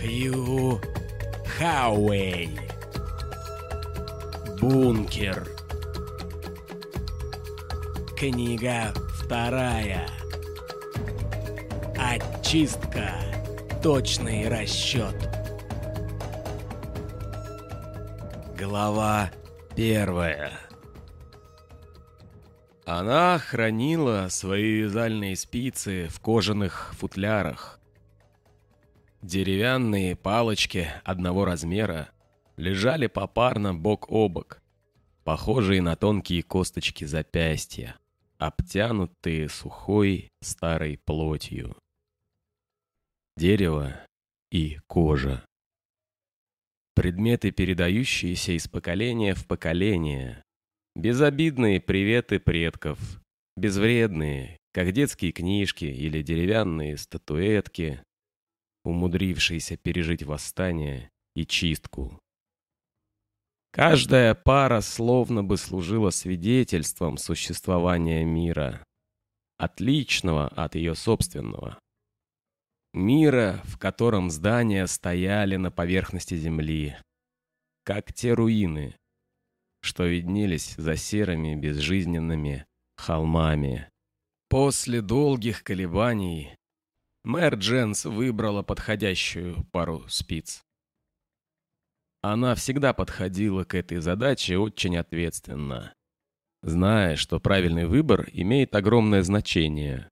Хью Хауэй. Бункер. Книга вторая. Очистка. Точный расчет. Глава первая. Она хранила свои вязальные спицы в кожаных футлярах. Деревянные палочки одного размера лежали попарно бок о бок, похожие на тонкие косточки запястья, обтянутые сухой старой плотью. Дерево и кожа. Предметы, передающиеся из поколения в поколение. Безобидные приветы предков. Безвредные, как детские книжки или деревянные статуэтки, умудрившиеся пережить восстание и чистку. Каждая пара словно бы служила свидетельством существования мира, отличного от ее собственного. Мира, в котором здания стояли на поверхности земли, как те руины, что виднелись за серыми безжизненными холмами. После долгих колебаний мэр Дженс выбрала подходящую пару спиц. Она всегда подходила к этой задаче очень ответственно, зная, что правильный выбор имеет огромное значение.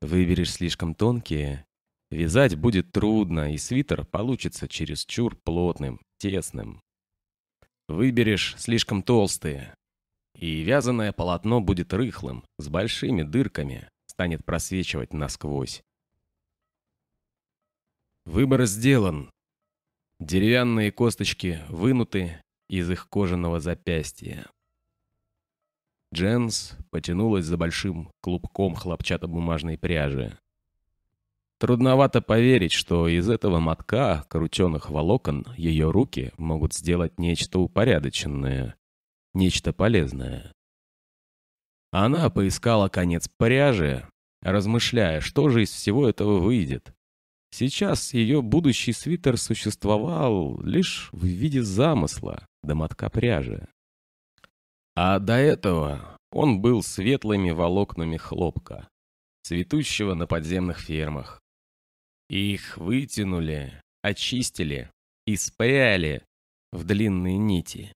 Выберешь слишком тонкие, Вязать будет трудно, и свитер получится чересчур плотным, тесным. Выберешь слишком толстые, и вязаное полотно будет рыхлым, с большими дырками, станет просвечивать насквозь. Выбор сделан. Деревянные косточки вынуты из их кожаного запястья. Дженс потянулась за большим клубком хлопчатобумажной пряжи. Трудновато поверить, что из этого мотка крученых волокон ее руки могут сделать нечто упорядоченное, нечто полезное. Она поискала конец пряжи, размышляя, что же из всего этого выйдет. Сейчас ее будущий свитер существовал лишь в виде замысла до мотка пряжи. А до этого он был светлыми волокнами хлопка, цветущего на подземных фермах. Их вытянули, очистили и спряли в длинные нити.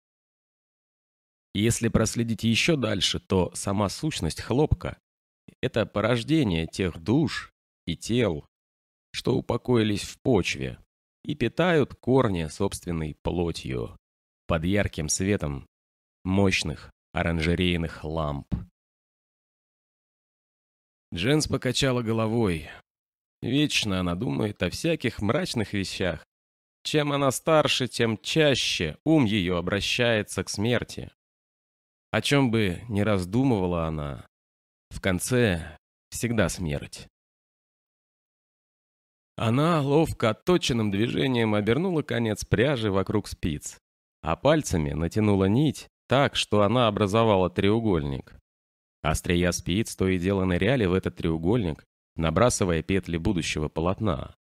Если проследить еще дальше, то сама сущность хлопка — это порождение тех душ и тел, что упокоились в почве и питают корни собственной плотью под ярким светом мощных оранжерейных ламп. Дженс покачала головой, Вечно она думает о всяких мрачных вещах. Чем она старше, тем чаще ум ее обращается к смерти. О чем бы ни раздумывала она, в конце всегда смерть. Она ловко отточенным движением обернула конец пряжи вокруг спиц, а пальцами натянула нить так, что она образовала треугольник. Острия спиц то и дело ныряли в этот треугольник, набрасывая петли будущего полотна.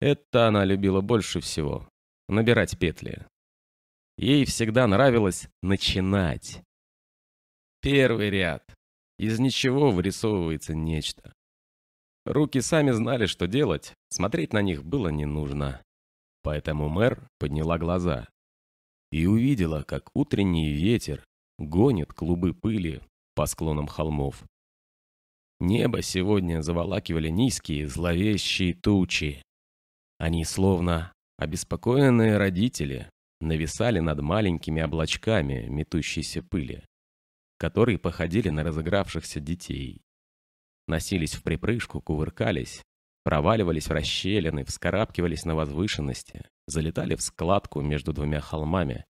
Это она любила больше всего — набирать петли. Ей всегда нравилось начинать. Первый ряд. Из ничего вырисовывается нечто. Руки сами знали, что делать, смотреть на них было не нужно. Поэтому мэр подняла глаза и увидела, как утренний ветер гонит клубы пыли по склонам холмов. Небо сегодня заволакивали низкие, зловещие тучи. Они, словно обеспокоенные родители, нависали над маленькими облачками метущейся пыли, которые походили на разыгравшихся детей. Носились в припрыжку, кувыркались, проваливались в расщелины, вскарабкивались на возвышенности, залетали в складку между двумя холмами,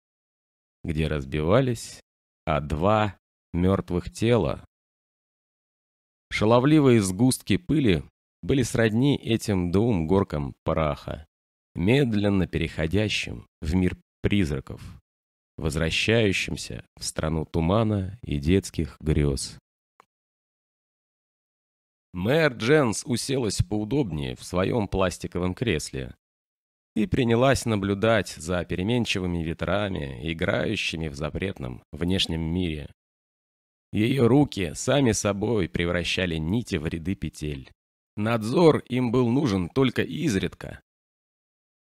где разбивались, а два мертвых тела Шаловливые сгустки пыли были сродни этим двум горкам праха, медленно переходящим в мир призраков, возвращающимся в страну тумана и детских грез. Мэр Дженс уселась поудобнее в своем пластиковом кресле. и принялась наблюдать за переменчивыми ветрами, играющими в запретном внешнем мире. Ее руки сами собой превращали нити в ряды петель. Надзор им был нужен только изредка.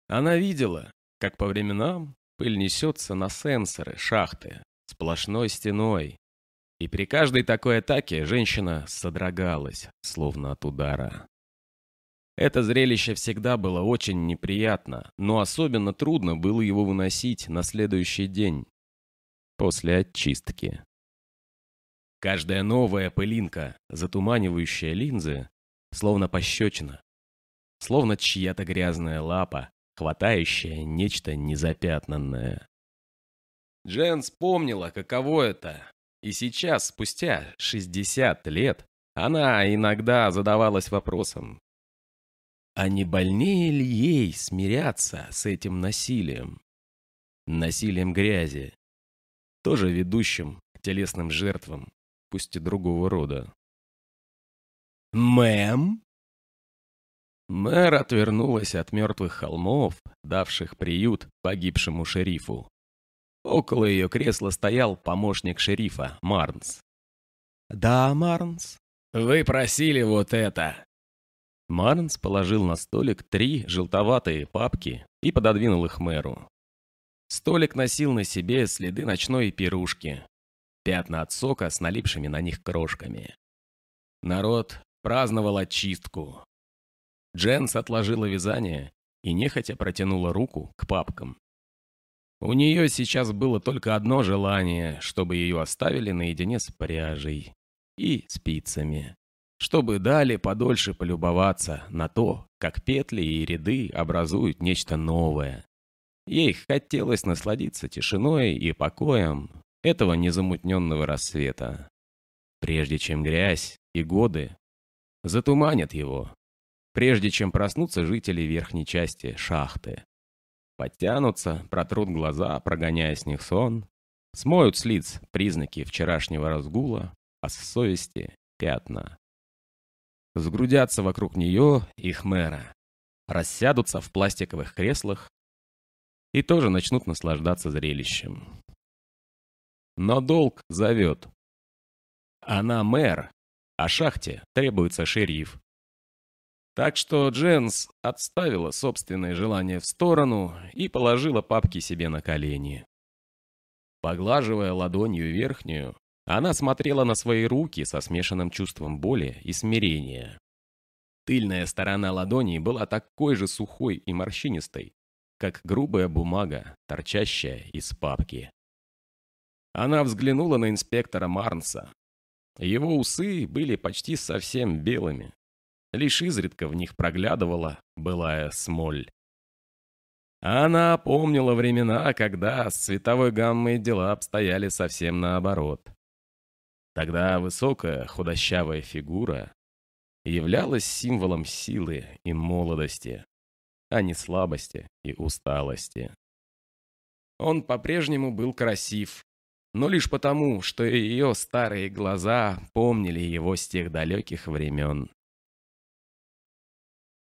Она видела, как по временам пыль несется на сенсоры шахты сплошной стеной, и при каждой такой атаке женщина содрогалась, словно от удара. Это зрелище всегда было очень неприятно, но особенно трудно было его выносить на следующий день, после очистки. Каждая новая пылинка, затуманивающая линзы, словно пощечина, словно чья-то грязная лапа, хватающая нечто незапятнанное. Джен вспомнила, каково это, и сейчас, спустя 60 лет, она иногда задавалась вопросом, а не больнее ли ей смиряться с этим насилием? Насилием грязи, тоже ведущим к телесным жертвам, пусть и другого рода. «Мэм?» Мэр отвернулась от мертвых холмов, давших приют погибшему шерифу. Около ее кресла стоял помощник шерифа, Марнс. «Да, Марнс?» «Вы просили вот это!» Марнс положил на столик три желтоватые папки и пододвинул их мэру. Столик носил на себе следы ночной пирушки, пятна от сока с налипшими на них крошками. Народ праздновал очистку. Дженс отложила вязание и нехотя протянула руку к папкам. У нее сейчас было только одно желание, чтобы ее оставили наедине с пряжей и спицами чтобы дали подольше полюбоваться на то, как петли и ряды образуют нечто новое. Ей хотелось насладиться тишиной и покоем этого незамутненного рассвета, прежде чем грязь и годы затуманят его, прежде чем проснутся жители верхней части шахты. Подтянутся, протрут глаза, прогоняя с них сон, смоют с лиц признаки вчерашнего разгула, а с совести пятна сгрудятся вокруг нее, их мэра, рассядутся в пластиковых креслах и тоже начнут наслаждаться зрелищем. Но долг зовет. Она мэр, а шахте требуется шериф. Так что Дженс отставила собственное желание в сторону и положила папки себе на колени. Поглаживая ладонью верхнюю, она смотрела на свои руки со смешанным чувством боли и смирения. Тыльная сторона ладони была такой же сухой и морщинистой, как грубая бумага, торчащая из папки. Она взглянула на инспектора Марнса. Его усы были почти совсем белыми. Лишь изредка в них проглядывала былая смоль. Она помнила времена, когда с цветовой гаммой дела обстояли совсем наоборот. Тогда высокая худощавая фигура являлась символом силы и молодости, а не слабости и усталости. Он по-прежнему был красив, но лишь потому, что ее старые глаза помнили его с тех далеких времен.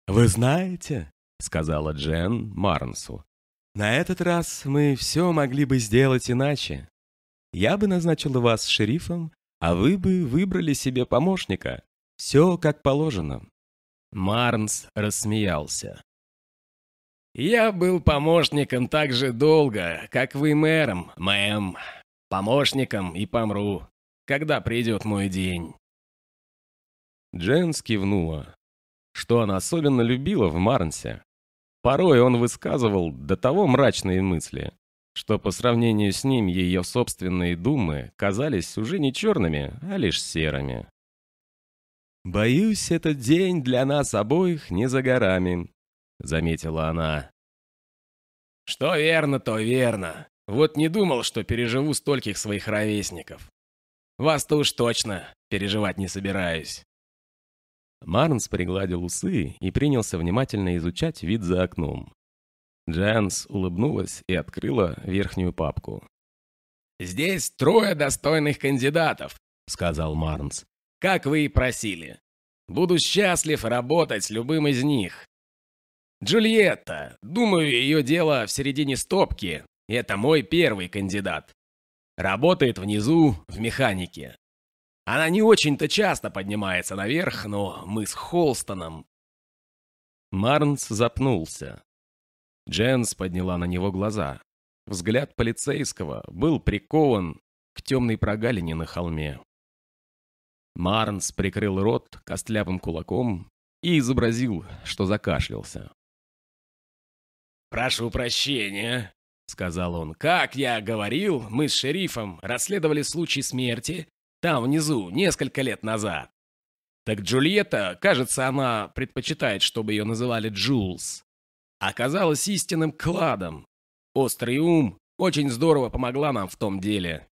«Вы знаете», — сказала Джен Марнсу, «на этот раз мы все могли бы сделать иначе. Я бы назначила вас шерифом а вы бы выбрали себе помощника. Все как положено». Марнс рассмеялся. «Я был помощником так же долго, как вы мэром, мэм. Помощником и помру, когда придет мой день». Джен скивнула, что она особенно любила в Марнсе. Порой он высказывал до того мрачные мысли, что по сравнению с ним ее собственные думы казались уже не черными, а лишь серыми. «Боюсь, этот день для нас обоих не за горами», — заметила она. «Что верно, то верно. Вот не думал, что переживу стольких своих ровесников. Вас-то уж точно переживать не собираюсь». Марнс пригладил усы и принялся внимательно изучать вид за окном. Джанс улыбнулась и открыла верхнюю папку. «Здесь трое достойных кандидатов», — сказал Марнс. «Как вы и просили. Буду счастлив работать с любым из них». Джульетта. Думаю, ее дело в середине стопки. Это мой первый кандидат. Работает внизу, в механике. Она не очень-то часто поднимается наверх, но мы с Холстоном...» Марнс запнулся. Дженс подняла на него глаза. Взгляд полицейского был прикован к темной прогалине на холме. Марнс прикрыл рот костлявым кулаком и изобразил, что закашлялся. «Прошу прощения», — сказал он. «Как я говорил, мы с шерифом расследовали случай смерти там внизу несколько лет назад. Так Джульетта, кажется, она предпочитает, чтобы ее называли Джулс, оказалась истинным кладом. Острый ум очень здорово помогла нам в том деле.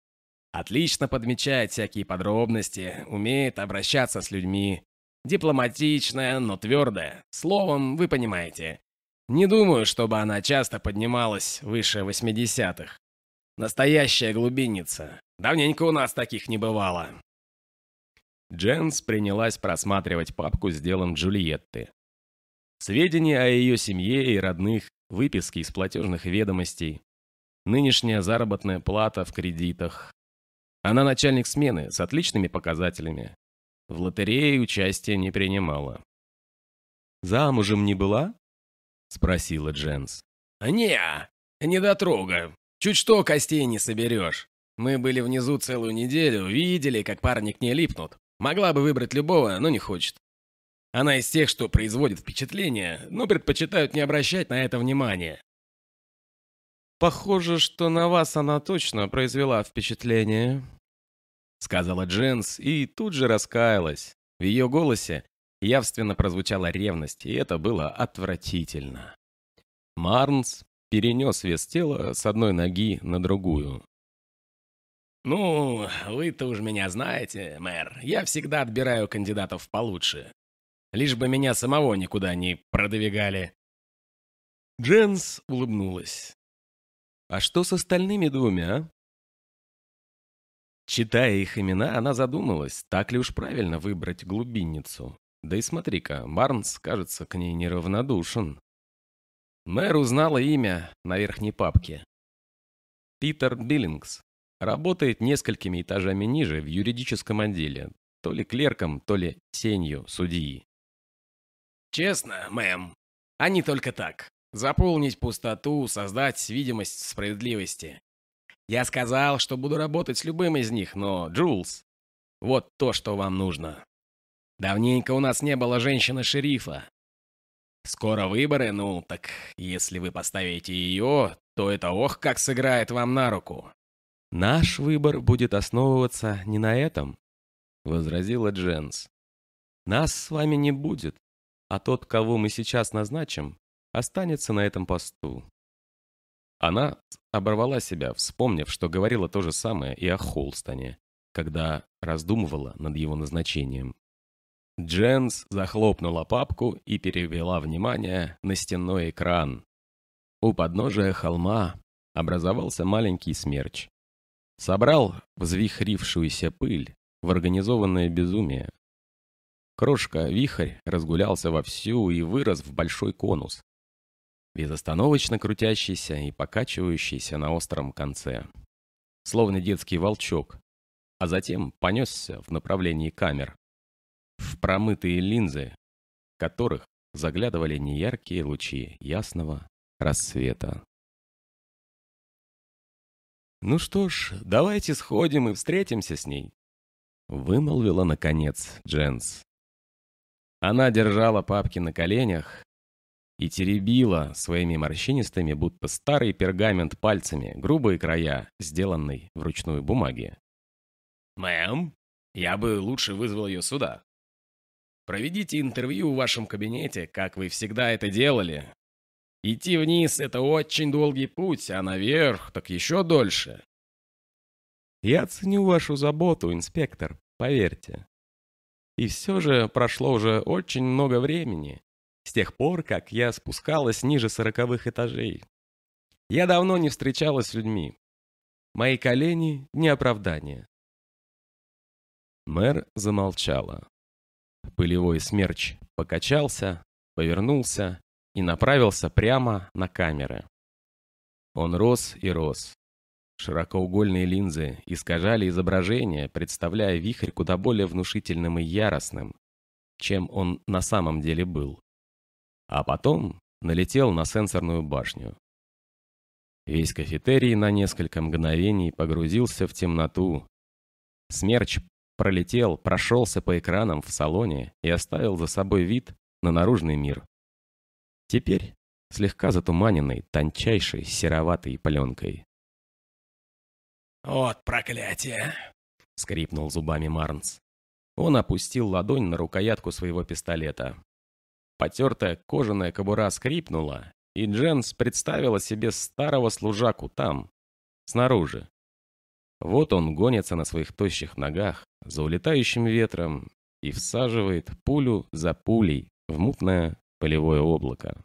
Отлично подмечает всякие подробности, умеет обращаться с людьми. Дипломатичная, но твердая. Словом, вы понимаете. Не думаю, чтобы она часто поднималась выше 80-х. Настоящая глубинница. Давненько у нас таких не бывало. Дженс принялась просматривать папку с делом Джульетты. Сведения о ее семье и родных, выписки из платежных ведомостей, нынешняя заработная плата в кредитах. Она начальник смены с отличными показателями. В лотерее участия не принимала. «Замужем не была?» — спросила Дженс. «Не, не дотрога. Чуть что костей не соберешь. Мы были внизу целую неделю, видели, как парни к ней липнут. Могла бы выбрать любого, но не хочет. Она из тех, что производит впечатление, но предпочитают не обращать на это внимания. «Похоже, что на вас она точно произвела впечатление», — сказала Дженс и тут же раскаялась. В ее голосе явственно прозвучала ревность, и это было отвратительно. Марнс перенес вес тела с одной ноги на другую. «Ну, вы-то уж меня знаете, мэр. Я всегда отбираю кандидатов получше. Лишь бы меня самого никуда не продвигали». Дженс улыбнулась. «А что с остальными двумя, а?» Читая их имена, она задумалась, так ли уж правильно выбрать глубинницу. Да и смотри-ка, Барнс, кажется, к ней неравнодушен. Мэр узнала имя на верхней папке. Питер Биллингс. Работает несколькими этажами ниже в юридическом отделе, то ли клерком, то ли тенью судьи. «Честно, мэм, они только так. Заполнить пустоту, создать видимость справедливости. Я сказал, что буду работать с любым из них, но, Джулс, вот то, что вам нужно. Давненько у нас не было женщины-шерифа. Скоро выборы, ну, так если вы поставите ее, то это ох, как сыграет вам на руку. «Наш выбор будет основываться не на этом», — возразила Дженс. «Нас с вами не будет, а тот, кого мы сейчас назначим, останется на этом посту». Она оборвала себя, вспомнив, что говорила то же самое и о Холстоне, когда раздумывала над его назначением. Дженс захлопнула папку и перевела внимание на стенной экран. У подножия холма образовался маленький смерч. Собрал взвихрившуюся пыль в организованное безумие. Крошка-вихрь разгулялся вовсю и вырос в большой конус, безостановочно крутящийся и покачивающийся на остром конце, словно детский волчок, а затем понесся в направлении камер, в промытые линзы, которых заглядывали неяркие лучи ясного рассвета. «Ну что ж, давайте сходим и встретимся с ней», — вымолвила, наконец, Дженс. Она держала папки на коленях и теребила своими морщинистыми, будто старый пергамент пальцами, грубые края, сделанной вручную бумаги. «Мэм, я бы лучше вызвал ее сюда. Проведите интервью в вашем кабинете, как вы всегда это делали, Идти вниз — это очень долгий путь, а наверх так еще дольше. Я ценю вашу заботу, инспектор, поверьте. И все же прошло уже очень много времени, с тех пор, как я спускалась ниже сороковых этажей. Я давно не встречалась с людьми. Мои колени — не оправдание. Мэр замолчала. Пылевой смерч покачался, повернулся и направился прямо на камеры. Он рос и рос. Широкоугольные линзы искажали изображение, представляя вихрь куда более внушительным и яростным, чем он на самом деле был. А потом налетел на сенсорную башню. Весь кафетерий на несколько мгновений погрузился в темноту. Смерч пролетел, прошелся по экранам в салоне и оставил за собой вид на наружный мир. Теперь слегка затуманенный тончайшей сероватой пленкой. «Вот проклятие!» — скрипнул зубами Марнс. Он опустил ладонь на рукоятку своего пистолета. Потертая кожаная кобура скрипнула, и Дженс представила себе старого служаку там, снаружи. Вот он гонится на своих тощих ногах за улетающим ветром и всаживает пулю за пулей в мутное полевое облако.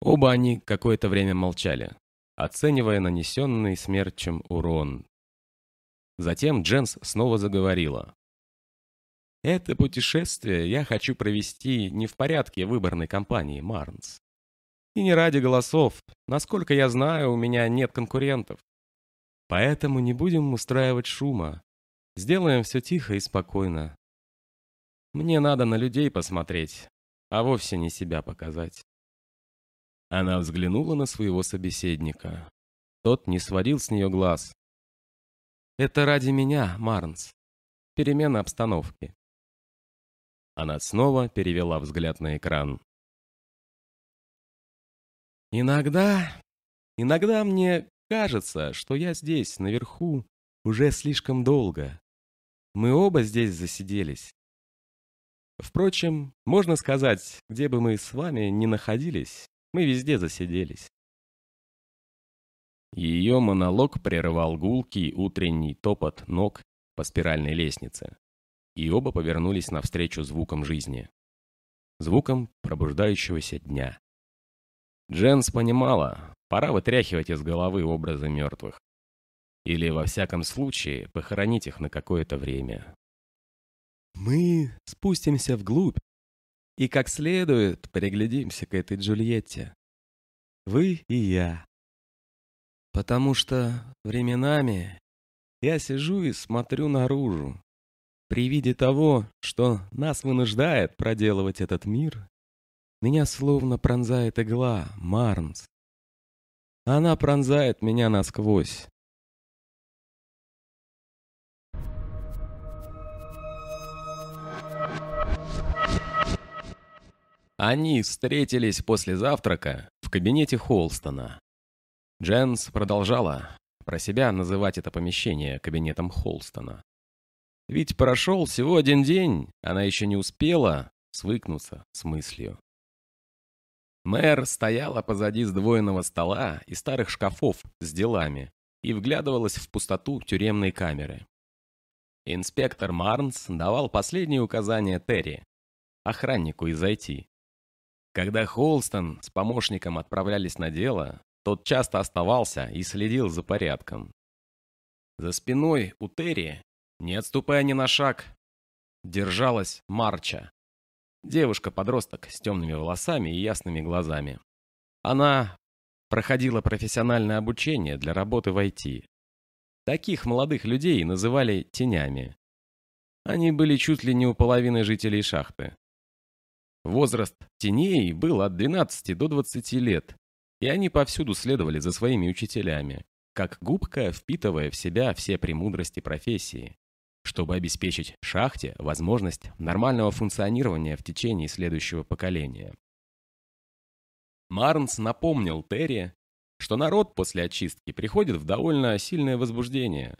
Оба они какое-то время молчали, оценивая нанесенный смерчем урон. Затем Дженс снова заговорила. «Это путешествие я хочу провести не в порядке выборной кампании, Марнс. И не ради голосов. Насколько я знаю, у меня нет конкурентов. Поэтому не будем устраивать шума. Сделаем все тихо и спокойно. Мне надо на людей посмотреть, а вовсе не себя показать. Она взглянула на своего собеседника. Тот не сводил с нее глаз. «Это ради меня, Марнс. Перемена обстановки». Она снова перевела взгляд на экран. «Иногда... Иногда мне кажется, что я здесь, наверху, уже слишком долго. Мы оба здесь засиделись. Впрочем, можно сказать, где бы мы с вами ни находились, мы везде засиделись. Ее монолог прерывал гулкий утренний топот ног по спиральной лестнице, и оба повернулись навстречу звукам жизни. Звукам пробуждающегося дня. Дженс понимала, пора вытряхивать из головы образы мертвых. Или, во всяком случае, похоронить их на какое-то время. Мы спустимся вглубь и как следует приглядимся к этой Джульетте. Вы и я. Потому что временами я сижу и смотрю наружу. При виде того, что нас вынуждает проделывать этот мир, меня словно пронзает игла, Марнс. Она пронзает меня насквозь. Они встретились после завтрака в кабинете Холстона. Дженс продолжала про себя называть это помещение кабинетом Холстона. Ведь прошел всего один день, она еще не успела свыкнуться с мыслью. Мэр стояла позади сдвоенного стола и старых шкафов с делами и вглядывалась в пустоту тюремной камеры. Инспектор Марнс давал последние указания Терри, охраннику из IT. Когда Холстон с помощником отправлялись на дело, тот часто оставался и следил за порядком. За спиной у Терри, не отступая ни на шаг, держалась Марча. Девушка-подросток с темными волосами и ясными глазами. Она проходила профессиональное обучение для работы в IT. Таких молодых людей называли тенями. Они были чуть ли не у половины жителей шахты. Возраст теней был от 12 до 20 лет, и они повсюду следовали за своими учителями, как губка, впитывая в себя все премудрости профессии, чтобы обеспечить шахте возможность нормального функционирования в течение следующего поколения. Марнс напомнил Терри, что народ после очистки приходит в довольно сильное возбуждение.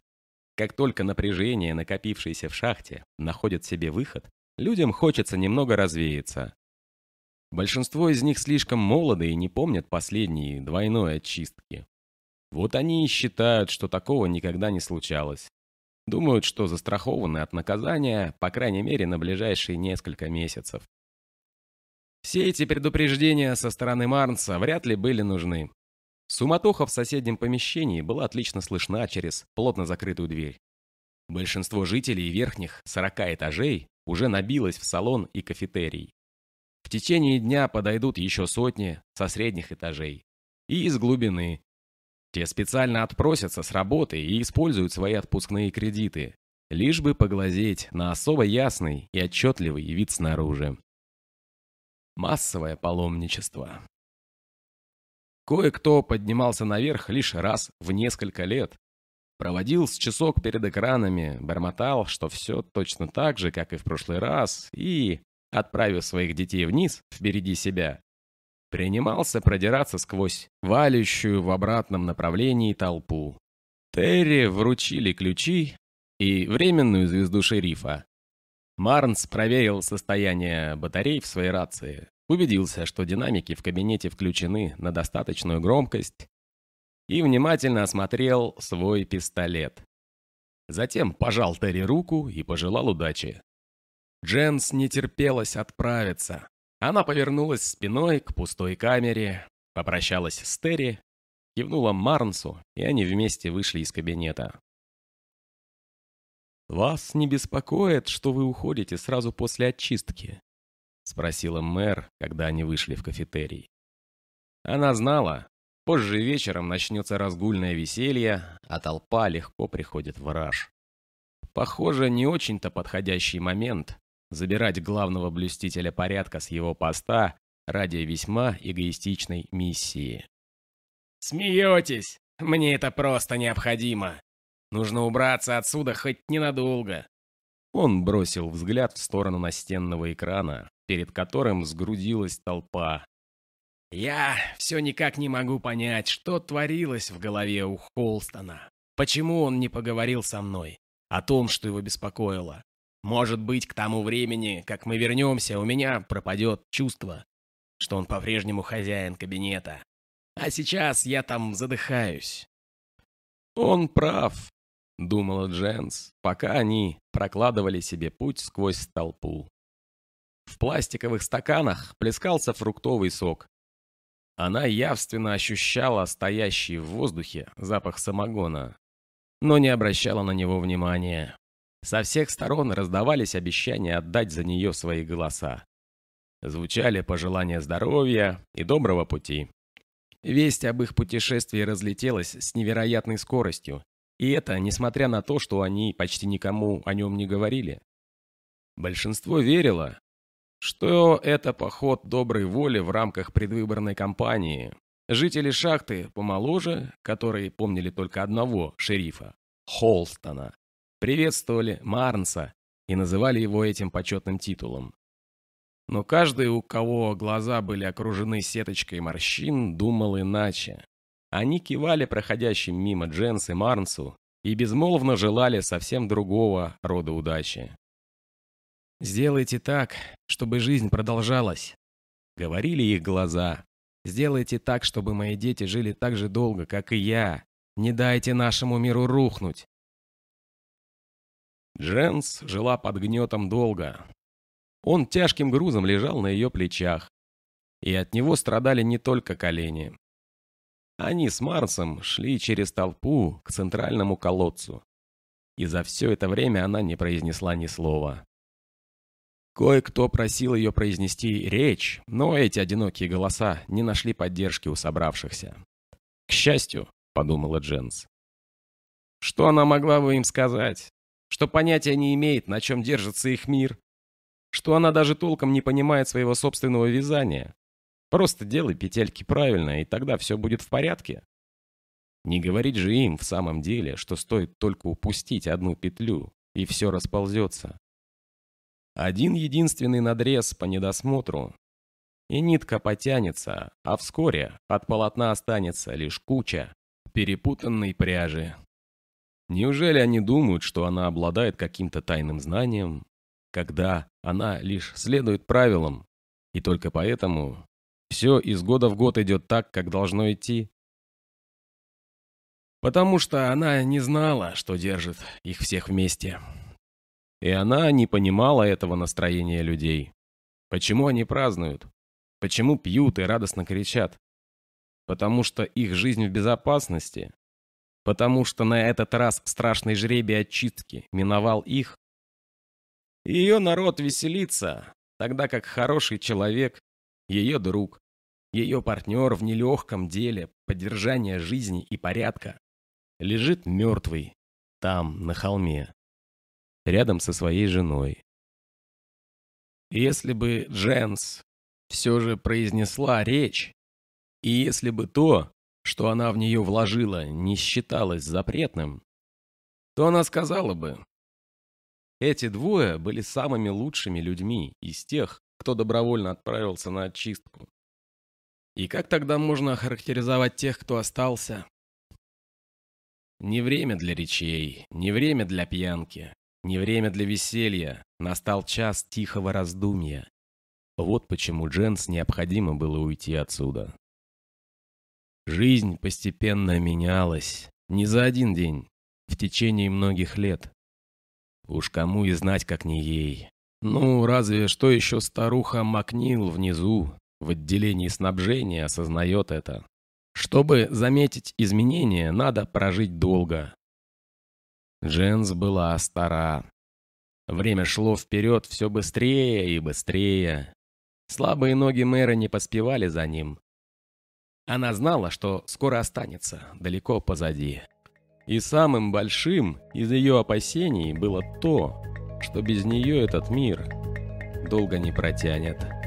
Как только напряжение, накопившееся в шахте, находит себе выход, людям хочется немного развеяться, Большинство из них слишком молоды и не помнят последние двойной очистки. Вот они и считают, что такого никогда не случалось. Думают, что застрахованы от наказания, по крайней мере, на ближайшие несколько месяцев. Все эти предупреждения со стороны Марнса вряд ли были нужны. Суматоха в соседнем помещении была отлично слышна через плотно закрытую дверь. Большинство жителей верхних 40 этажей уже набилось в салон и кафетерий. В течение дня подойдут еще сотни со средних этажей и из глубины. Те специально отпросятся с работы и используют свои отпускные кредиты, лишь бы поглазеть на особо ясный и отчетливый вид снаружи. Массовое паломничество. Кое-кто поднимался наверх лишь раз в несколько лет, проводил с часок перед экранами, бормотал, что все точно так же, как и в прошлый раз, и, отправив своих детей вниз, впереди себя, принимался продираться сквозь валящую в обратном направлении толпу. Терри вручили ключи и временную звезду шерифа. Марнс проверил состояние батарей в своей рации, убедился, что динамики в кабинете включены на достаточную громкость и внимательно осмотрел свой пистолет. Затем пожал Терри руку и пожелал удачи. Дженс не терпелась отправиться. Она повернулась спиной к пустой камере, попрощалась с Терри, кивнула Марнсу, и они вместе вышли из кабинета. «Вас не беспокоит, что вы уходите сразу после очистки?» — спросила мэр, когда они вышли в кафетерий. Она знала, позже вечером начнется разгульное веселье, а толпа легко приходит в раж. Похоже, не очень-то подходящий момент забирать главного блюстителя порядка с его поста ради весьма эгоистичной миссии. «Смеетесь? Мне это просто необходимо!» Нужно убраться отсюда хоть ненадолго. Он бросил взгляд в сторону настенного экрана, перед которым сгрудилась толпа. Я все никак не могу понять, что творилось в голове у Холстона. Почему он не поговорил со мной о том, что его беспокоило? Может быть, к тому времени, как мы вернемся, у меня пропадет чувство, что он по-прежнему хозяин кабинета. А сейчас я там задыхаюсь. Он прав, — думала Дженс, пока они прокладывали себе путь сквозь толпу. В пластиковых стаканах плескался фруктовый сок. Она явственно ощущала стоящий в воздухе запах самогона, но не обращала на него внимания. Со всех сторон раздавались обещания отдать за нее свои голоса. Звучали пожелания здоровья и доброго пути. Весть об их путешествии разлетелась с невероятной скоростью, и это несмотря на то, что они почти никому о нем не говорили. Большинство верило, что это поход доброй воли в рамках предвыборной кампании. Жители шахты помоложе, которые помнили только одного шерифа, Холстона, приветствовали Марнса и называли его этим почетным титулом. Но каждый, у кого глаза были окружены сеточкой морщин, думал иначе. Они кивали проходящим мимо Дженс и Марнсу и безмолвно желали совсем другого рода удачи. «Сделайте так, чтобы жизнь продолжалась», — говорили их глаза. «Сделайте так, чтобы мои дети жили так же долго, как и я. Не дайте нашему миру рухнуть». Дженс жила под гнетом долго. Он тяжким грузом лежал на ее плечах, и от него страдали не только колени. Они с Марсом шли через толпу к центральному колодцу. И за все это время она не произнесла ни слова. Кое-кто просил ее произнести речь, но эти одинокие голоса не нашли поддержки у собравшихся. «К счастью», — подумала Дженс. Что она могла бы им сказать? Что понятия не имеет, на чем держится их мир? Что она даже толком не понимает своего собственного вязания? Просто делай петельки правильно, и тогда все будет в порядке. Не говорить же им в самом деле, что стоит только упустить одну петлю, и все расползется. Один единственный надрез по недосмотру, и нитка потянется, а вскоре от полотна останется лишь куча перепутанной пряжи. Неужели они думают, что она обладает каким-то тайным знанием, когда она лишь следует правилам, и только поэтому все из года в год идет так, как должно идти. Потому что она не знала, что держит их всех вместе. И она не понимала этого настроения людей. Почему они празднуют? Почему пьют и радостно кричат? Потому что их жизнь в безопасности? Потому что на этот раз страшный жребий очистки миновал их? Ее народ веселится, тогда как хороший человек, ее друг, ее партнер в нелегком деле поддержания жизни и порядка, лежит мертвый там, на холме, рядом со своей женой. Если бы Дженс все же произнесла речь, и если бы то, что она в нее вложила, не считалось запретным, то она сказала бы, эти двое были самыми лучшими людьми из тех, кто добровольно отправился на очистку. И как тогда можно охарактеризовать тех, кто остался? Не время для речей, не время для пьянки, не время для веселья. Настал час тихого раздумья. Вот почему Дженс необходимо было уйти отсюда. Жизнь постепенно менялась. Не за один день, в течение многих лет. Уж кому и знать, как не ей. Ну, разве что еще старуха Макнил внизу, в отделении снабжения, осознает это. Чтобы заметить изменения, надо прожить долго. Дженс была стара. Время шло вперед все быстрее и быстрее. Слабые ноги мэра не поспевали за ним. Она знала, что скоро останется, далеко позади. И самым большим из ее опасений было то, что без нее этот мир долго не протянет.